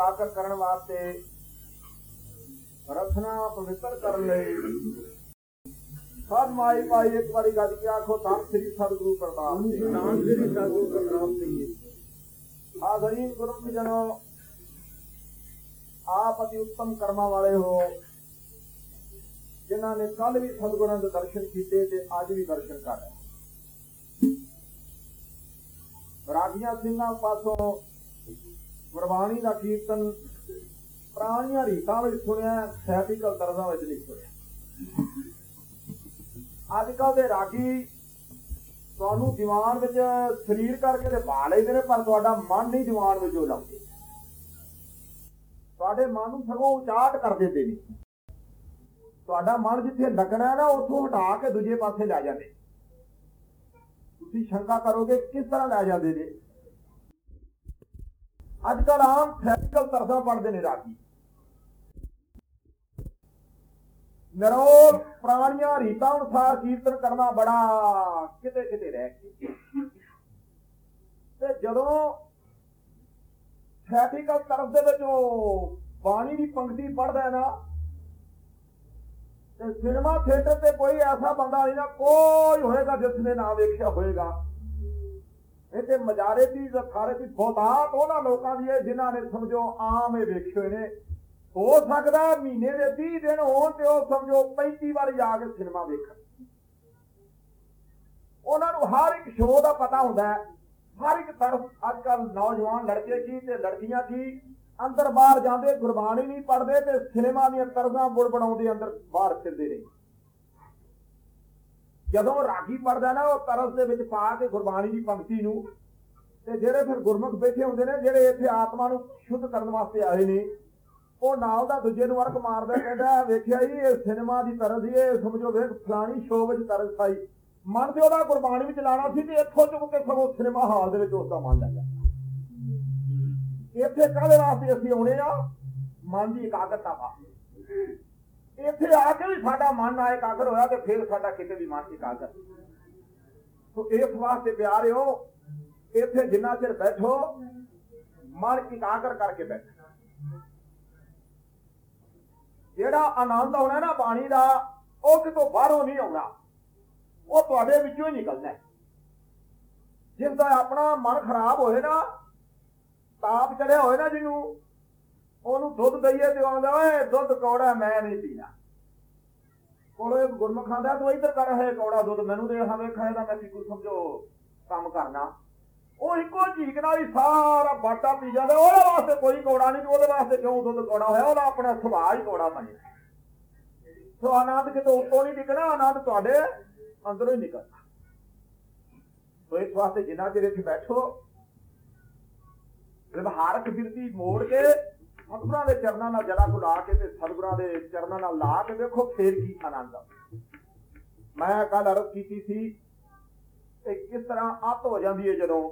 ਇਕਾਗਰ ਕਰਨ ਵਾਸਤੇ ਰਸਨਾ ਪਵਿੱਤਰ ਕਰਨ ਲਈ ਸਦ ਮਾਈ ਪਾਈ ਇੱਕ ਵਾਰੀ ਗੱਜ ਕੇ ਆਖੋ ਤਾਂ ਸ੍ਰੀ ਸਤਿਗੁਰੂ ਪ੍ਰਤਾਪ ਜੀ ਨਾਮ ਸ੍ਰੀ ਸਤਿਗੁਰੂ ਪ੍ਰਣਾਮ ਜੀ। ਆ ਗਰੀਬ ਗੁਰਮੁਖ ਜਨੋ ਆਪ ਅਤੀ ਉੱਤਮ ਕਰਮਾਂ ਵਾਲੇ ਹੋ ਜਿਨ੍ਹਾਂ ਨੇ ਕੱਲ ਵੀ ਸਤਿਗੁਰਾਂ ਦੇ ਦਰਸ਼ਨ ਕੀਤੇ ਤੇ ਅੱਜ ਵੀ ਦਰਸ਼ਨ ਕਰ ਰਹੇ ਰਾਗੀਆਂ ਸਿੰਘਾਂ ਪਾਸੋਂ ਗੁਰਬਾਣੀ ਦਾ ਕੀਰਤਨ ਪ੍ਰਾਣੀਆਂ ਰੀਤਾਂ ਵਿੱਚ ਸੁਣਿਆ, ਸੈਟਿਕਲ ਤਰਜ਼ਾਂ ਵਿੱਚ ਨਹੀਂ ਸੁਣਿਆ। ਅੱਜ ਕੱਲ ਦੇ ਰਾਗੀ ਤੁਹਾਨੂੰ ਦੀਵਾਨ ਵਿੱਚ ਸਰੀਰ ਕਰਕੇ ਤੇ ਪਾ ਲੈਂਦੇ ਨੇ, ਪਰ ਤੁਹਾਡਾ ਮਨ ਨਹੀਂ ਦੀਵਾਨ ਵਿੱਚ ਉਹ ਲਾਉਂਦੇ। ਤੁਹਾਡੇ ਮਨ ਨੂੰ ਸਗੋਂ ਉਚਾਟ ਕਰ ਦਿੰਦੇ ਨੇ। ਤੁਹਾਡਾ ਮਨ ਜਿੱਥੇ ਲੱਗਣਾ ਨਾ, ਉੱਥੋਂ ਹਟਾ ਕੇ ਦੂਜੇ ਪਾਸੇ ਲੈ ਜਾਂਦੇ ਤੁਸੀਂ ਸ਼ੰਕਾ ਕਰੋਗੇ, ਕਿਸ ਤਰ੍ਹਾਂ ਲੈ ਜਾਂਦੇ ਨੇ? ਅੱਜ ਕੱਲ ਆਮ ਥੈਰੀਕਲ ਤਰਸਾਂ ਪੜਦੇ ਨੇ ਰਾਗੀ। ਨਰੋਲ ਪ੍ਰਾਣੀਆਂ ਰੀਤਾਂ ਅਨੁਸਾਰ ਕੀਰਤਨ ਕਰਨਾ ਬੜਾ ਕਿਤੇ ਕਿਤੇ ਰਹਿ ਗਿਆ। ਤੇ ਜਦੋਂ ਥੈਟੀਕਲ ਤਰਫ ਦੇ ਵਿੱਚ ਉਹ ਬਾਣੀ ਦੀ ਪੰਕਤੀ ਪੜਦਾ ਨਾ, ਤੇ ਸਿਨੇਮਾ ਥੀਏਟਰ ਤੇ ਕੋਈ ਐਸਾ ਬੰਦਾ ਨਹੀਂ ਨਾ ਕੋਈ ਹੋਏਗਾ ਜਿਸ ਨੇ ਨਾ ਵੇਖਿਆ ਹੋਏਗਾ। ਇਹ ਮਜਾਰੇ ਦੀ ਜ਼ਖਾਰੇ ਦੀ ਬਹੁਤਾਤ ਉਹਨਾਂ ਲੋਕਾਂ ਦੀ ਹੈ ਜਿਨ੍ਹਾਂ ਨੇ ਸਮਝੋ ਆਮ ਇਹ ਵੇਖੇ ਹੋਏ ਨੇ। ਹੋ ਸਕਦਾ ਮਹੀਨੇ ਦੇ 30 ਦਿਨ ਹੋਣ ਤੇ ਉਹ ਸਮਝੋ 35 ਵਾਰ ਜਾ ਕੇ ਸਿਨੇਮਾ ਵੇਖਣ। ਉਹਨਾਂ ਨੂੰ ਹਰ ਇੱਕ ਸ਼ੋਅ ਦਾ ਪਤਾ ਹੁੰਦਾ ਹੈ। ਹਰ ਇੱਕ ਤਰਫ ਅੱਜ ਕੱਲ ਨੌਜਵਾਨ ਲੜਕੇ ਕੀ ਤੇ ਲੜਕੀਆਂ ਕੀ ਅੰਦਰ ਬਾਹਰ ਜਾਂਦੇ, ਗੁਰਬਾਣੀ ਨਹੀਂ ਪੜ੍ਹਦੇ ਤੇ ਸਿਨੇਮਾ ਦੀਆਂ ਤਰਜ਼ਾਂ ਬੁੜ ਬਣਾਉਂਦੇ ਅੰਦਰ ਬਾਹਰ ਫਿਰਦੇ ਨੇ ਜਦੋਂ ਰਾਗੀ ਪੜਦਾ ਨਾ, ਉਹ ਤਰਸ ਦੇ ਵਿੱਚ ਪਾ ਕੇ ਗੁਰਬਾਣੀ ਦੀ ਪੰਕਤੀ ਨੂੰ, ਤੇ ਜਿਹੜੇ ਫਿਰ ਗੁਰਮੁਖ ਬੈਠੇ ਹੁੰਦੇ ਨੇ, ਜਿਹੜੇ ਇੱਥੇ ਆਤਮਾ ਨੂੰ ਸ਼ੁੱਧ ਕਰਨ ਵਾਸਤੇ ਆਏ ਨੇ, ਉਹ ਨਾਲ ਦਾ ਦੂਜੇ ਨੂੰ ਅਰਕ ਮਾਰਦਾ, ਕਹਿੰਦਾ ਵੇਖਿਆ ਜੀ, ਇਹ ਸਿਨੇਮਾ ਦੀ ਤਰਸ ਹੀ ਇਹ ਸਮਝੋ ਵੇਖ, ਫਲਾਣੀ ਸ਼ੋਅ ਵਿੱਚ ਤਰਸ ਆਈ। ਮਨ ਤੇ ਉਹਦਾ ਗੁਰਬਾਣੀ ਵਿੱਚ ਲਾਣਾ ਸੀ ਤੇ ਇੱਥੋਂ ਚੁੱਕ ਕੇ ਸਗੋਂ ਸਿਨੇਮਾ ਹਾਲ ਦੇ ਵਿੱਚ ਉਸ ਦਾ ਮਨ ਲੱਗਾ ਇੱਥੇ ਕਾਹਦੇ ਵਾਸਤੇ ਅਸੀਂ ਆਉਣੇ ਆ? ਮਨ ਦੀ ਇਕਾਗਰਤਾ ਵਾਸਤੇ। ਇੱਥੇ ਆ ਕੇ ਵੀ ਸਾਡਾ ਮਨ ਨਾ ਇਕਾਗਰ ਹੋਇਆ ਤੇ ਫਿਰ ਸਾਡਾ ਕਿਤੇ ਵੀ ਮਨ ਇਕਾਗਰ ਸੋ ਇਸ ਵਾਸਤੇ ਪਿਆਰਿਓ, ਇੱਥੇ ਜਿੰਨਾ ਚਿਰ ਬੈਠੋ, ਮਨ ਇਕਾਗਰ ਕਰਕੇ ਬੈਠੋ। ਜਿਹੜਾ ਆਨੰਦ ਆਉਣਾ ਨਾ ਬਾਣੀ ਦਾ, ਉਹ ਕਿਤੋਂ ਬਾਹਰੋਂ ਨਹੀਂ ਆਉਣਾ। ਉਹ ਤੁਹਾਡੇ ਵਿੱਚੋਂ ਹੀ ਨਿਕਲਣਾ। ਹੈ। ਜਿਸ ਦਾ ਆਪਣਾ ਮਨ ਖਰਾਬ ਹੋਏ ਨਾ, ਤਾਪ ਚੜਿਆ ਹੋਏ ਨਾ ਜਿਹਨੂੰ, ਉਹਨੂੰ ਦੁੱਧ ਦਈਏ ਤੇ ਆਉਂਦਾ, ਓਏ, ਦੁੱਧ ਕੌੜਾ ਮੈਂ ਨਹੀਂ ਪੀਣਾ। ਗੁਰਮੁਖ ਖਾਂਦਾ ਤੂੰ ਇੱਧਰ ਕਰ ਹੈ ਕੌੜਾ ਦੁੱਧ, ਮੈਨੂੰ ਦੇ ਹਾਂ ਵੇਖਾਂ, ਇਹਦਾ ਮੈਂ ਕੀ ਕੁਝ ਸਮਝੋ ਕੰਮ ਕਰਨਾ। ਉਹ ਇੱਕੋ ਝੀਕ ਨਾਲ ਹੀ ਸਾਰਾ ਬਾਟਾ ਪੀ ਜਾਂਦਾ, ਉਹਦੇ ਵਾਸਤੇ ਕੋਈ ਕੌੜਾ ਨਹੀਂ ਉਹਦੇ ਵਾਸਤੇ ਕਿਉਂ ਦੁੱਧ ਕੌੜਾ ਹੋਇਆ, ਉਹਦਾ ਆਪਣਾ ਸੁਭਾਅ ਹੀ ਕੌੜਾ ਬਣਿਆ ਸੋ ਆਨੰਦ ਕਿਤੋਂ ਉੱਤੋਂ ਨਹੀਂ ਨਿਕਲਣਾ, ਆਨੰਦ ਤੁਹਾਡੇ ਅੰਦਰੋਂ ਹੀ ਨਿਕਲਦਾ ਸੋ ਇਸ ਵਾਸਤੇ ਜਿੰਨਾ ਚਿਰ ਇੱਥੇ ਬੈਠੋ, ਵਿਵਹਾਰਕ ਬਿਰਤੀ ਮੋੜ ਕੇ ਸਤਿਗੁਰਾਂ ਦੇ ਚਰਨਾਂ ਨਾਲ ਜਲਾ ਲਾ ਕੇ ਤੇ ਸਤਿਗੁਰਾਂ ਦੇ ਚਰਨਾਂ ਨਾਲ ਲਾ ਕੇ ਵੇਖੋ ਫੇਰ ਕੀ ਆਨੰਦ ਆ। ਮੈਂ ਕੱਲ ਅਰਜ਼ ਕੀਤੀ ਸੀ ਕਿ ਕਿਸ ਤਰ੍ਹਾਂ ਅੱਤ ਹੋ ਜਾਂਦੀ ਹੈ ਜਦੋਂ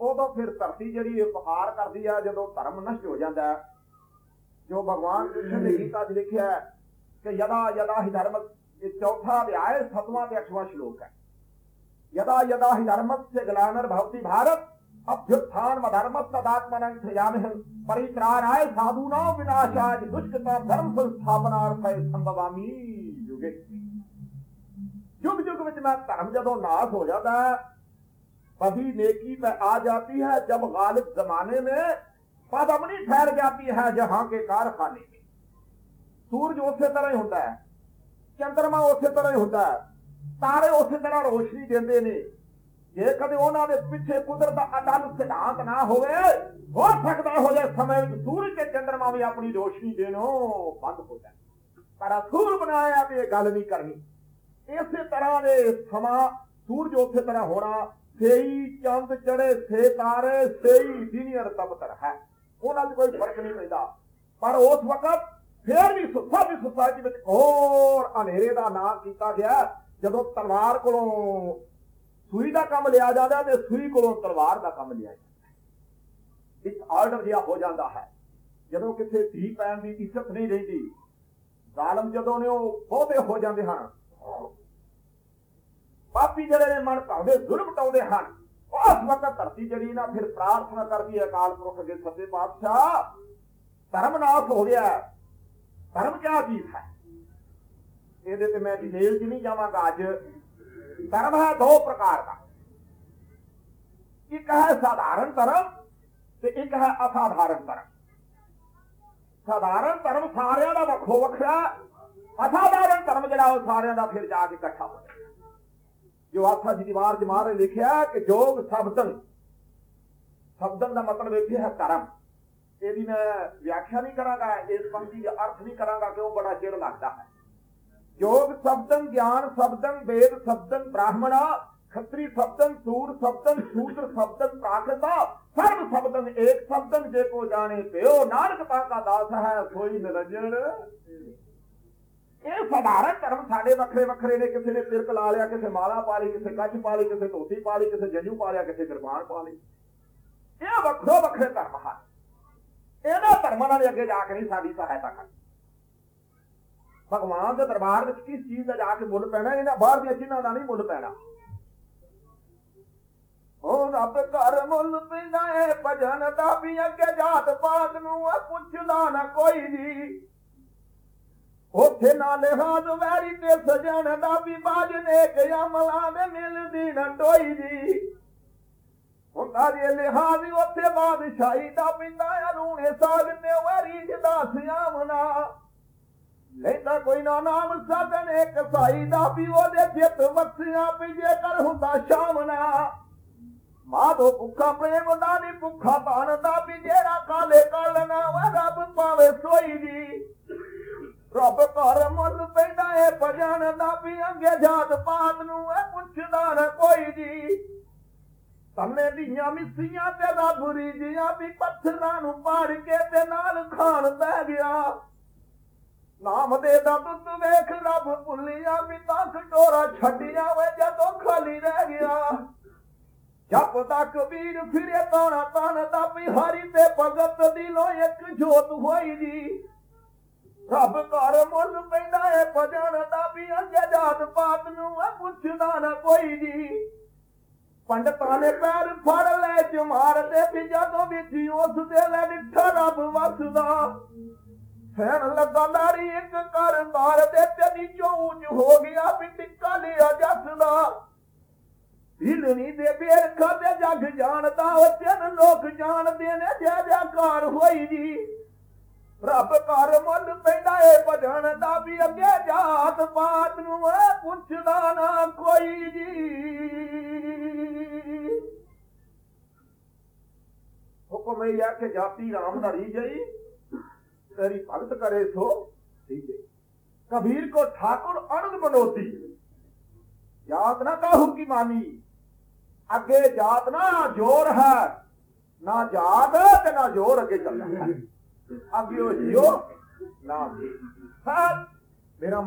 ਉਦੋਂ ਫਿਰ ਧਰਤੀ ਜਿਹੜੀ ਇਹ ਪਹਾੜ ਕਰਦੀ ਆ, ਜਦੋਂ ਧਰਮ ਨਸ਼ਟ ਹੋ ਜਾਂਦਾ ਜੋ ਭਗਵਾਨ ਕ੍ਰਿਸ਼ਨ ਨੇ ਗੀਤਾ 'ਚ ਲਿਖਿਆ ਹੈ ਕਿ ਯਦਾ ਯਦਾ ਹੀ ਧਰਮ, ਇਹ ਚੌਥਾ ਅਧਿਆਇ 7ਵਾਂ ਤੇ 8ਵਾਂ ਸ਼ਲੋਕ ਹੈ। ਯਦਾ ਯਦਾ ਹੀ ਧਰਮਸ ਸੇ ਗਲਾਨਰ ਭਵਤੀ ਭਾਰਤ अभ्युत्थान धर्म तदात्मन क्रियाम परित्राणाय साधुना विनाशाय दुष्कृता धर्म संस्थापनार्थाय संभवामी युगे युग युग ਵਿੱਚ ਮੈਂ ਧਰਮ ਜਦੋਂ ਨਾਸ਼ ਹੋ ਜਾਂਦਾ पति नेकी में आ जाती है जब गालिब जमाने में पदमनी ठहर जाती है जहां के कारखाने में सूरज उसे तरह ही होता है चंद्रमा उसे तरह ही होता है तारे उसे तरह रोशनी देते ने ਜੇ ਕਦੇ ਉਹਨਾਂ ਦੇ ਪਿੱਛੇ ਕੁਦਰਤ ਦਾ ਅਟਲ ਸਿਧਾਂਤ ਨਾ ਹੋਵੇ, ਹੋ ਸਕਦਾ ਇਹੋ ਜਿਹੇ ਸਮੇਂ ਵਿੱਚ ਸੂਰਜ ਤੇ ਚੰਦਰਮਾ ਵੀ ਆਪਣੀ ਰੋਸ਼ਨੀ ਦੇਣੋਂ ਬੰਦ ਹੋ ਜਾਣ। ਪਰ ਅਸੂਲ ਬਣਾਇਆ ਤੇ ਇਹ ਗੱਲ ਨਹੀਂ ਕਰਨੀ। ਇਸੇ ਤਰ੍ਹਾਂ ਦੇ ਸਮਾਂ ਸੂਰਜ ਉਸੇ ਤਰ੍ਹਾਂ ਹੋਣਾ ਸੇਈ ਚੰਦ ਚੜੇ ਸੇ ਤਾਰੇ, ਸੇਈ ਦਿਨੀਅਰ ਤਬਤਰ ਹੈ। ਉਹਨਾਂ 'ਚ ਕੋਈ ਫ਼ਰਕ ਨਹੀਂ ਪੈਂਦਾ। ਪਰ ਉਸ ਵਕਤ ਫੇਰ ਵੀ ਸੁੱਤਾ ਵੀ ਸੁਸਾਇਟੀ ਵਿੱਚ ਹੋਰ ਹਨੇਰੇ ਦਾ ਨਾਂ ਕੀਤਾ ਗਿਆ। ਜਦੋਂ ਤਲਵਾਰ ਕੋਲੋਂ ਸੂਈ ਦਾ ਕੰਮ ਲਿਆ ਜਾਂਦਾ ਤੇ ਸੂਈ ਕੋਲੋਂ ਤਲਵਾਰ ਦਾ ਕੰਮ ਲਿਆ ਜਾਂਦਾ ਇਸ ਆਰਡਰ ਜਿਹਾ ਹੋ ਜਾਂਦਾ ਹੈ। ਜਦੋਂ ਕਿਸੇ ਧੀ ਪੈਣ ਦੀ ਇੱਜ਼ਤ ਨਹੀਂ ਰਹਿੰਦੀ, ਜ਼ਾਲਮ ਜਦੋਂ ਨੇ ਉਹ ਬਹੁਤੇ ਹੋ ਜਾਂਦੇ ਹਨ। ਪਾਪੀ ਜਿਹੜੇ ਨੇ ਮਨ ਭਾਵੇਂ ਜ਼ੁਲਮ ਟਾਉਂਦੇ ਹਨ ਉਸ ਵਕਤ ਧਰਤੀ ਜਿਹੜੀ ਨਾ, ਫਿਰ ਪ੍ਰਾਰਥਨਾ ਕਰਦੀ ਹੈ, ਅਕਾਲ ਪੁਰਖ ਅੱਗੇ ਸੱਚੇ ਪਾਤਸ਼ਾਹ, ਧਰਮ ਨਾਸ਼ ਹੋ ਗਿਆ, ਧਰਮ ਕਿਆ ਚੀਜ਼ ਹੈ। ਇਹਦੇ ਤੇ ਮੈਂ ਡਿਟੇਲ 'ਚ ਨਹੀਂ ਜਾਵਾਂਗਾ ਅੱਜ। ਧਰਮ ਹੈ ਦੋ ਪ੍ਰਕਾਰ ਦਾ ਇੱਕ ਹੈ ਸਾਧਾਰਨ ਧਰਮ ਤੇ ਇੱਕ ਹੈ ਅਸਾਧਾਰਨ ਧਰਮ ਸਾਧਾਰਨ ਧਰਮ ਸਾਰਿਆਂ ਦਾ ਵੱਖੋ ਵੱਖਰਾ ਅਸਾਧਾਰਨ ਧਰਮ ਜਿਹੜਾ ਉਹ ਸਾਰਿਆਂ ਦਾ ਫਿਰ ਜਾ ਕੇ ਇਕੱਠਾ ਹੋ ਜਾਂਦਾ ਜੋ ਆਸਾ ਜੀ ਦੀ ਵਾਰ ਨੇ ਲਿਖਿਆ ਕਿ ਜੋਗ ਸ਼ਬਦਨ ਸ਼ਬਦਨ ਦਾ ਮਤਲਬ ਇਹ ਹੈ ਧਰਮ ਇਹਦੀ ਮੈਂ ਵਿਆਖਿਆ ਨਹੀਂ ਕਰਾਂਗਾ ਇਸ ਪੰਕਤੀ ਦਾ ਅਰਥ ਨਹੀਂ ਕਰਾਂਗਾ ਕਿ ਉਹ ਬੜਾ ਚਿਰ ਲੱਗਦਾ ਹੈ ਜੋਗ ਸ਼ਬਦਨ ਗਿਆਨ ਸ਼ਬਦਨ ਵੇਦ ਸ਼ਬਦਨ ਬ੍ਰਾਹਮਣਾ, ਖੱਤਰੀ ਸ਼ਬਦਨ ਸੂਰ ਸ਼ਬਦਨ ਸ਼ੂਦਰ ਸ਼ਬਦਨ ਪ੍ਰਾਕ੍ਰਿਤਾ, ਸਰਬ ਸ਼ਬਦਨ ਏਕ ਸ਼ਬਦਨ ਜੇ ਕੋ ਜਾਣੇ ਪਿਓ ਨਾਨਕ ਤਾਂ ਕਾ ਦਾਸ ਹੈ ਸੋਈ ਇਹ ਸਧਾਰਨ ਧਰਮ ਸਾਡੇ ਵੱਖਰੇ ਵੱਖਰੇ ਨੇ। ਕਿਸੇ ਨੇ ਤਿਰਕ ਲਾ ਲਿਆ, ਕਿਸੇ ਮਾਲਾ ਪਾ ਲਈ, ਕਿਸੇ ਕੱਚ ਪਾ ਲਈ, ਕਿਸੇ ਧੋਤੀ ਪਾ ਲਈ, ਕਿਸੇ ਜੰਜੂ ਪਾ ਲਿਆ, ਕਿਸੇ ਕਿਰਪਾਨ ਪਾ ਲਈ। ਇਹ ਵੱਖੋ ਵੱਖਰੇ ਧਰਮ ਹਨ। ਇਹਨਾਂ ਧਰਮਾਂ ਨਾਲ ਅੱਗੇ ਜਾ ਕੇ ਨਹੀਂ ਸਾਡੀ ਸਹਾਇਤਾ ਕਰਨੀ। ਭਗਵਾਨ ਦੇ ਦਰਬਾਰ ਵਿੱਚ ਕਿਸ ਚੀਜ਼ ਦਾ ਜਾ ਕੇ ਮੁੱਲ ਪੈਣਾ? ਇਹਨਾਂ ਬਾਹਰ ਦੀਆਂ ਚੀਜ਼ਾਂ ਦਾ ਨਹੀਂ ਮੁੱਲ ਪੈਣਾ। ਉਹ ਰੱਬ ਘਰ ਮੁੱਲ ਪੈਂਦਾ ਏ, ਭਜਨ ਦਾ ਵੀ ਅੱਗੇ ਜਾਤ ਪਾਤ ਨੂੰ ਆ, ਪੁੱਛਦਾ ਨਾ ਕੋਈ ਜੀ। ਉੱਥੇ ਨਾ ਲਿਹਾਜ਼ ਵੈਰੀ ਤੇ ਸਜਣ ਦਾ ਵੀ ਬਾਜ ਨੇ ਕਿ ਅਮਲਾਂ ਦੇ ਮਿਲਦੀ ਨਾ ਟੋਈ ਜੀ। ਹੁੰਦਾ ਜੇ ਲਿਹਾਜ਼ ਉੱਥੇ ਬਾਦਸ਼ਾਹੀ ਦਾ ਪਿੰਦਾ ਅਲੂਣੇ ਸਾਗ ਤੇ ਵੈਰੀ ਜਦਾ ਸਿਆਮਨਾ ਲੈਂਦਾ ਕੋਈ ਨਾ ਨਾਮ ਸਾਧਨ ਇੱਕ ਸਾਈ ਦਾ ਵੀ ਉਹਦੇ ਜਿੱਤ ਵਸਿਆ ਵੀ ਜੇਕਰ ਹੁੰਦਾ ਸ਼ਾਮਨਾ ਮਾਧੋ ਭੁੱਖਾ ਪ੍ਰੇਮ ਦਾ ਨਹੀਂ ਭੁੱਖਾ ਪਾਣ ਦਾ ਵੀ ਜਿਹੜਾ ਕਾਲੇ ਕਾਲਣਾ ਵਾ ਰੱਬ ਪਾਵੇ ਸੋਈ ਜੀ ਰੱਬ ਘਰ ਮੁੱਲ ਪੈਂਦਾ ਏ ਭਜਨ ਦਾ ਵੀ ਅੰਗੇ ਜਾਤ ਪਾਤ ਨੂੰ ਏ ਪੁੱਛਦਾ ਨਾ ਕੋਈ ਜੀ ਤੰਨੇ ਦੀਆਂ ਮਿੱਸੀਆਂ ਤੇ ਰੱਬ ਰੀਜੀਆਂ ਵੀ ਪੱਥਰਾਂ ਨੂੰ ਪਾੜ ਕੇ ਤੇ ਨਾਲ ਖਾਣ ਬਹਿ ਗਿਆ। ਨਾਮ ਦੇ ਦਾ ਦੁੱਧ ਵੇਖ ਰੱਬ ਭੁੱਲਿਆ, ਵੀ ਤਾਂ ਕਟੋਰਾ ਛੱਡਿਆ ਵੇ ਜਦੋਂ ਖਾਲੀ ਰਹਿ ਗਿਆ। ਜਪ ਦਾ ਕਬੀਰ ਫਿਰੇ ਤਾਣਾ ਤਾਣ ਦਾ ਵੀ ਤੇ ਭਗਤ ਦਿਲੋਂ ਇੱਕ ਜੋਤ ਹੋਈ ਜੀ। ਰੱਬ ਘਰ ਮੁੱਲ ਪੈਂਦਾ ਏ, ਭਜਨ ਦਾ ਵੀ ਅੰਗੇ ਪਾਤ ਨੂੰ ਆ ਪੁੱਛਦਾ ਨਾ ਕੋਈ ਜੀ। ਪੰਡਤਾਂ ਨੇ ਪੈਰ ਫੜ ਲੈ ਜਮਾਰ ਦੇ ਵੀ ਜਦੋਂ ਵਿੱਚ ਉਸ ਦੇ ਲੈ ਡਿੱਠਾ ਰੱਬ ਵਸਦਾ। ਫੈਣ ਲੱਗਾ ਲਾਰੀ, ਇੱਕ ਕਰਤਾਰ ਦੇ ਤੇ ਨੀਚੋਂ ਉੱਚ ਹੋ ਗਿਆ, ਵੀ ਟਿੱਕਾ ਲਿਆ ਜੱਸ ਦਾ। ਹਿਲਣੀ ਦੇ ਬੇਰ ਖਾਦੇ ਜੱਗ ਜਾਣਦਾ, ਉਹ ਤਿੰਨ ਲੋਕ ਜਾਣਦੇ ਨੇ, ਜੈ ਜੈਕਾਰ ਹੋਈ ਜੀ। ਰੱਬ ਘਰ ਮੁੱਲ ਪੈਂਦਾ, ਏ ਭਜਨ ਦਾ ਵੀ ਅੱਗੇ ਜਾਤ ਪਾਤ ਨੂੰ ਪੁੱਛਦਾ ਨਾ ਕੋਈ ਜੀ। ਹੁਕਮ ਇਹ ਆ ਕਿ ਜਾਤੀ ਰਾਮ ਧਰੀ ਜਈ। ਤੇਰੀ ਭਗਤ ਕਰੇ ਸੋ ਠੀਕ ਹੈ ਕਬੀਰ ਕੋ ਠਾकुर ਅਨੰਦ ਬਨੋਤੀ ਜਾਤ ਨਾ ਕਾਹੂ ਕੀ ਮਾਨੀ ਅੱਗੇ ਜਾਤ ਨਾ ਜੋਰ ਹੈ ਨਾ ਜਾਤ ਤੇ ਨਾ ਜੋਰ ਅੱਗੇ ਚੱਲਦਾ ਹੈ ਅੱਗੇ ਉਹ ਜਿਓ ਨਾ ਹਾਂ ਮੇਰਾ